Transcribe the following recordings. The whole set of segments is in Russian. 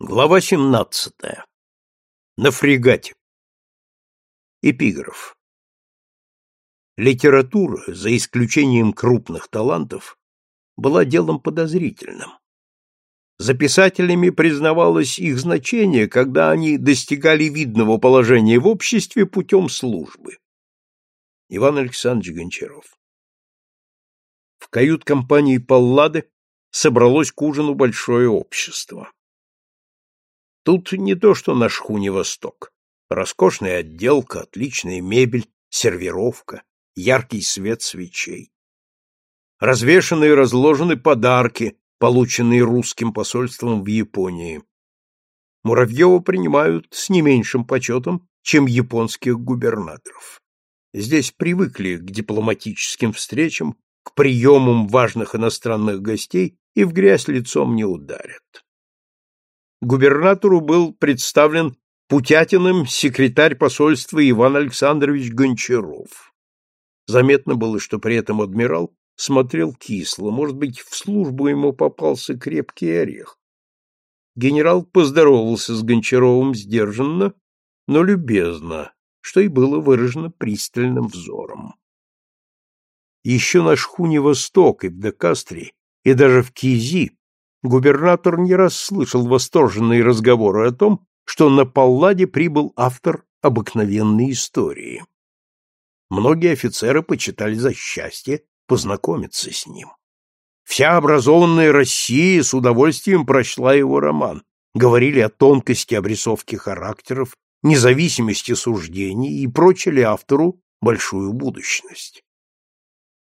Глава 17. На фрегате. Эпиграф. Литература, за исключением крупных талантов, была делом подозрительным. За писателями признавалось их значение, когда они достигали видного положения в обществе путем службы. Иван Александрович Гончаров. В кают-компании Паллады собралось к ужину большое общество. Тут не то, что на шхуне «Восток». Роскошная отделка, отличная мебель, сервировка, яркий свет свечей. Развешаны и разложены подарки, полученные русским посольством в Японии. Муравьева принимают с не меньшим почетом, чем японских губернаторов. Здесь привыкли к дипломатическим встречам, к приемам важных иностранных гостей и в грязь лицом не ударят губернатору был представлен Путятиным секретарь посольства Иван Александрович Гончаров. Заметно было, что при этом адмирал смотрел кисло, может быть, в службу ему попался крепкий орех. Генерал поздоровался с Гончаровым сдержанно, но любезно, что и было выражено пристальным взором. Еще на шхуне «Восток» и в Декастре, и даже в Кизи губернатор не раз слышал восторженные разговоры о том, что на Палладе прибыл автор обыкновенной истории. Многие офицеры почитали за счастье познакомиться с ним. Вся образованная Россия с удовольствием прочла его роман, говорили о тонкости обрисовки характеров, независимости суждений и прочили автору большую будущность.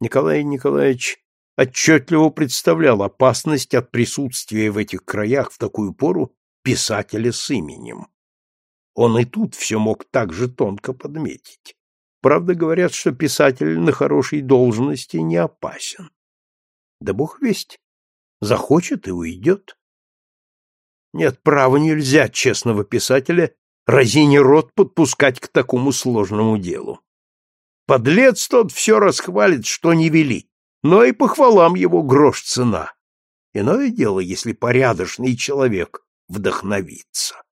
Николай Николаевич отчетливо представлял опасность от присутствия в этих краях в такую пору писателя с именем. Он и тут все мог так же тонко подметить. Правда, говорят, что писатель на хорошей должности не опасен. Да бог весть, захочет и уйдет. Нет, права нельзя честного писателя разине рот подпускать к такому сложному делу. Подлец тот все расхвалит, что не вели, но и похвалам его грош цена. Иное дело, если порядочный человек вдохновится.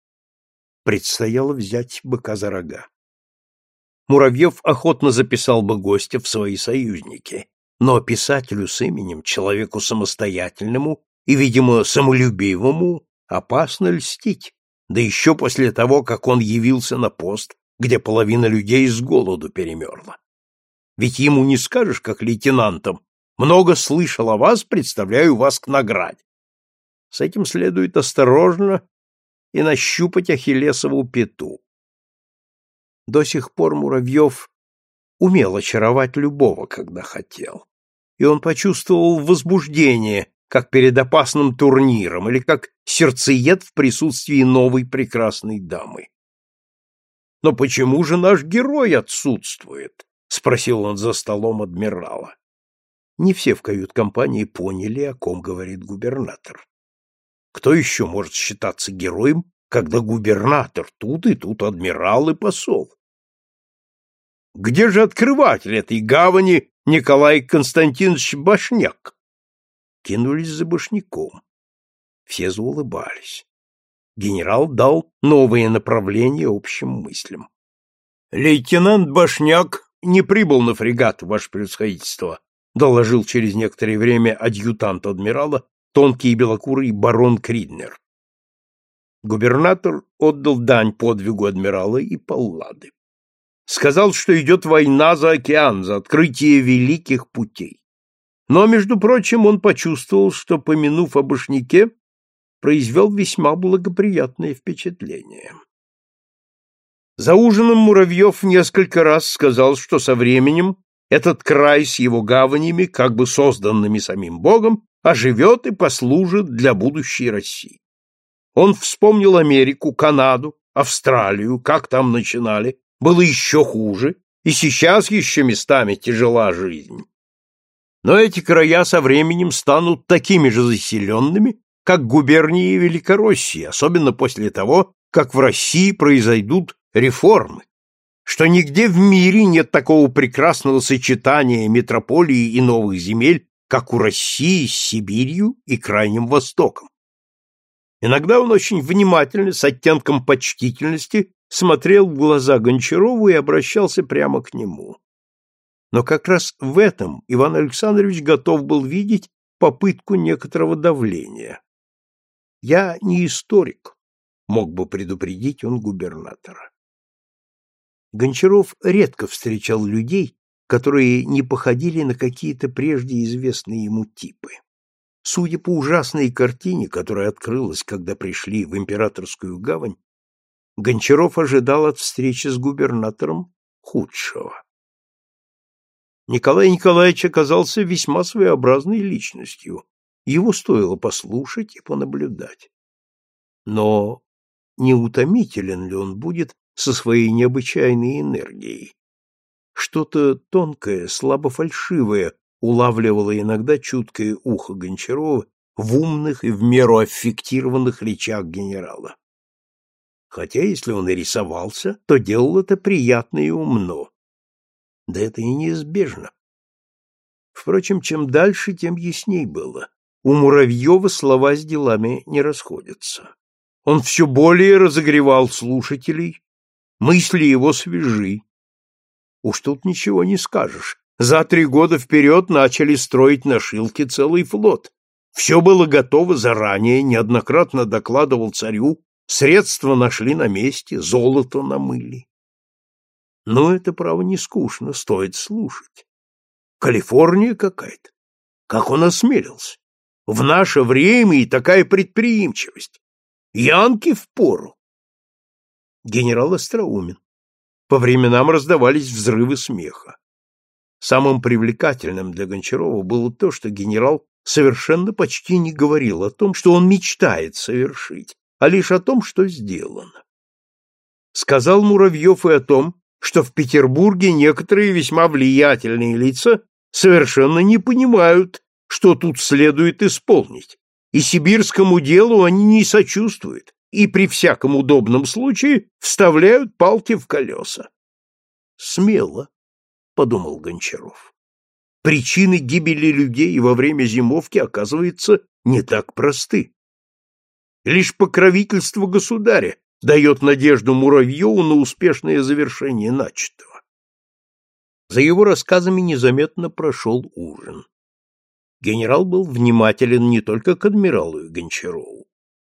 Предстояло взять быка за рога. Муравьев охотно записал бы гостя в свои союзники, но писателю с именем, человеку самостоятельному и, видимо, самолюбивому, опасно льстить, да еще после того, как он явился на пост, где половина людей с голоду перемерла. Ведь ему не скажешь, как лейтенантам, много слышал о вас, представляю вас к награде. С этим следует осторожно и нащупать Ахиллесову пету. До сих пор Муравьев умел очаровать любого, когда хотел. И он почувствовал возбуждение, как перед опасным турниром, или как сердцеед в присутствии новой прекрасной дамы. «Но почему же наш герой отсутствует?» — спросил он за столом адмирала. Не все в кают-компании поняли, о ком говорит губернатор. Кто еще может считаться героем, когда губернатор тут и тут адмирал и посол? Где же открыватель этой гавани Николай Константинович Башняк? Кинулись за Башняком. Все заулыбались. Генерал дал новые направления общим мыслям. Лейтенант Башняк не прибыл на фрегат, ваше превосходительство, доложил через некоторое время адъютант адмирала, тонкий белокурый барон Криднер. Губернатор отдал дань подвигу адмирала и Паллады. Сказал, что идет война за океан, за открытие великих путей. Но, между прочим, он почувствовал, что, помянув о башняке, произвел весьма благоприятное впечатление. За ужином Муравьев несколько раз сказал, что со временем этот край с его гаванями, как бы созданными самим Богом, оживет и послужит для будущей России. Он вспомнил Америку, Канаду, Австралию, как там начинали, было еще хуже, и сейчас еще местами тяжела жизнь. Но эти края со временем станут такими же заселенными, как губернии Великороссии, особенно после того, как в России произойдут реформы что нигде в мире нет такого прекрасного сочетания метрополии и новых земель, как у России с Сибирью и Крайним Востоком. Иногда он очень внимательно, с оттенком почтительности, смотрел в глаза Гончарову и обращался прямо к нему. Но как раз в этом Иван Александрович готов был видеть попытку некоторого давления. «Я не историк», — мог бы предупредить он губернатора. Гончаров редко встречал людей, которые не походили на какие-то прежде известные ему типы. Судя по ужасной картине, которая открылась, когда пришли в императорскую гавань, Гончаров ожидал от встречи с губернатором худшего. Николай Николаевич оказался весьма своеобразной личностью. Его стоило послушать и понаблюдать. Но не утомителен ли он будет со своей необычайной энергией? Что-то тонкое, слабо фальшивое улавливало иногда чуткое ухо Гончарова в умных и в меру аффектированных речах генерала хотя если он и рисовался, то делал это приятно и умно. Да это и неизбежно. Впрочем, чем дальше, тем ясней было. У Муравьева слова с делами не расходятся. Он все более разогревал слушателей, мысли его свежи. Уж тут ничего не скажешь. За три года вперед начали строить на Шилке целый флот. Все было готово заранее, неоднократно докладывал царю Средства нашли на месте, золото намыли. Но это, право, не скучно, стоит слушать. Калифорния какая-то. Как он осмелился? В наше время и такая предприимчивость. Янки в пору. Генерал остроумен. По временам раздавались взрывы смеха. Самым привлекательным для Гончарова было то, что генерал совершенно почти не говорил о том, что он мечтает совершить, а лишь о том, что сделано. Сказал Муравьев и о том, что в Петербурге некоторые весьма влиятельные лица совершенно не понимают, что тут следует исполнить, и сибирскому делу они не сочувствуют и при всяком удобном случае вставляют палки в колеса. Смело, подумал Гончаров. Причины гибели людей во время зимовки, оказывается, не так просты. Лишь покровительство государя дает надежду Муравьеву на успешное завершение начатого. За его рассказами незаметно прошел ужин. Генерал был внимателен не только к адмиралу и Гончарову.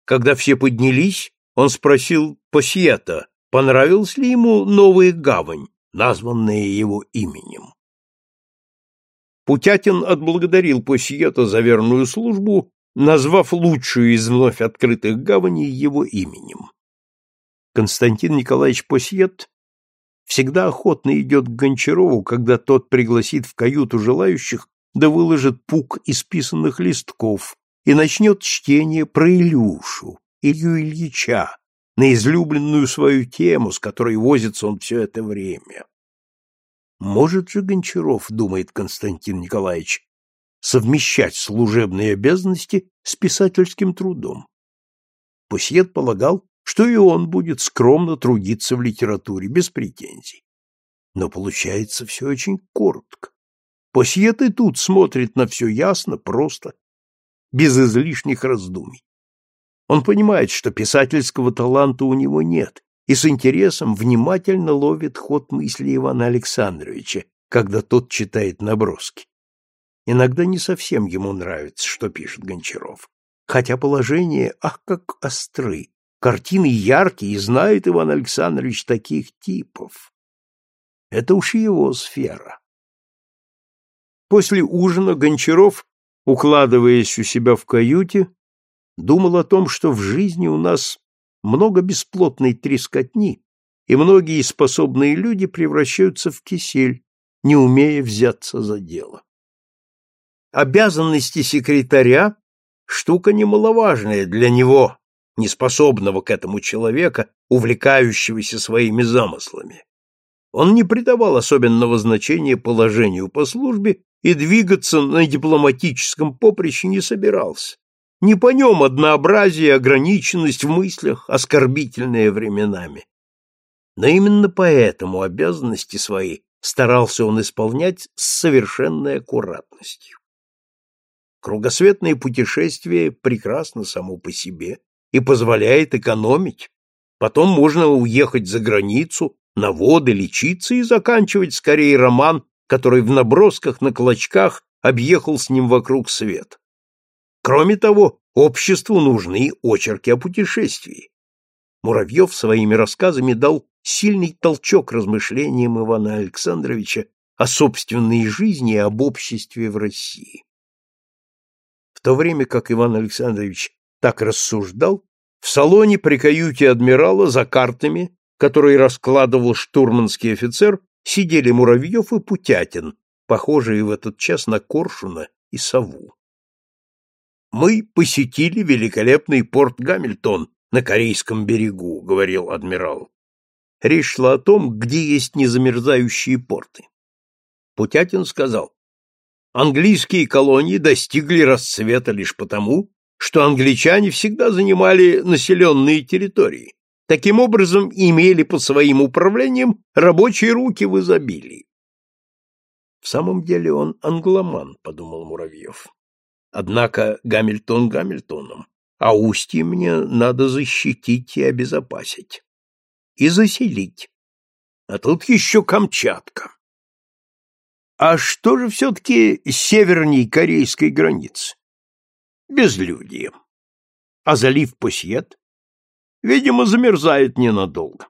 Когда все поднялись, он спросил Пассиета, понравилась ли ему новая гавань, названная его именем. Путятин отблагодарил Пассиета за верную службу назвав лучшую из вновь открытых гаваней его именем. Константин Николаевич Посьет всегда охотно идет к Гончарову, когда тот пригласит в каюту желающих, да выложит пук исписанных листков и начнет чтение про Илюшу, Илью Ильича, на излюбленную свою тему, с которой возится он все это время. Может же Гончаров, думает Константин Николаевич, совмещать служебные обязанности с писательским трудом. Пусьет полагал, что и он будет скромно трудиться в литературе, без претензий. Но получается все очень коротко. Пусьет и тут смотрит на все ясно, просто, без излишних раздумий. Он понимает, что писательского таланта у него нет, и с интересом внимательно ловит ход мысли Ивана Александровича, когда тот читает наброски. Иногда не совсем ему нравится, что пишет Гончаров. Хотя положение, ах, как остры. Картины яркие, и знает Иван Александрович таких типов. Это уж его сфера. После ужина Гончаров, укладываясь у себя в каюте, думал о том, что в жизни у нас много бесплотной трескотни, и многие способные люди превращаются в кисель, не умея взяться за дело. Обязанности секретаря – штука немаловажная для него, неспособного к этому человека, увлекающегося своими замыслами. Он не придавал особенного значения положению по службе и двигаться на дипломатическом поприще не собирался. Не по нем однообразие, ограниченность в мыслях, оскорбительные временами. Но именно поэтому обязанности свои старался он исполнять с совершенной аккуратностью. Кругосветное путешествие прекрасно само по себе, и позволяет экономить. Потом можно уехать за границу, на воды, лечиться и заканчивать скорее роман, который в набросках на клочках объехал с ним вокруг свет. Кроме того, обществу нужны очерки о путешествии. Муравьев своими рассказами дал сильный толчок размышлениям Ивана Александровича о собственной жизни и об обществе в России. В то время как Иван Александрович так рассуждал, в салоне при каюте адмирала за картами, которые раскладывал штурманский офицер, сидели Муравьев и Путятин, похожие в этот час на коршуна и сову. «Мы посетили великолепный порт Гамильтон на Корейском берегу», — говорил адмирал. Речь шла о том, где есть незамерзающие порты. Путятин сказал, английские колонии достигли расцвета лишь потому, что англичане всегда занимали населенные территории, таким образом имели под своим управлением рабочие руки в изобилии. В самом деле он англоман, подумал Муравьев. Однако Гамильтон Гамильтоном, а устье мне надо защитить и обезопасить. И заселить. А тут еще Камчатка. А что же все-таки северней корейской границы? Безлюдие. А залив Пассиет? Видимо, замерзает ненадолго.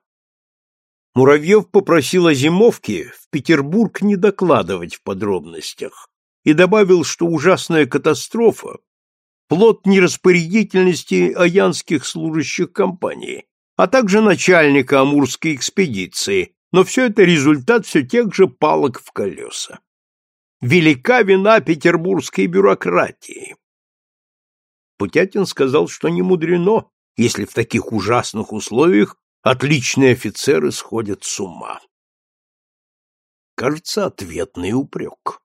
Муравьев попросил о зимовке в Петербург не докладывать в подробностях и добавил, что ужасная катастрофа – плод нераспорядительности аянских служащих компании, а также начальника Амурской экспедиции, но все это результат все тех же палок в колеса. Велика вина петербургской бюрократии. Путятин сказал, что не мудрено, если в таких ужасных условиях Отличные офицеры сходят с ума. Кажется, ответный упрек.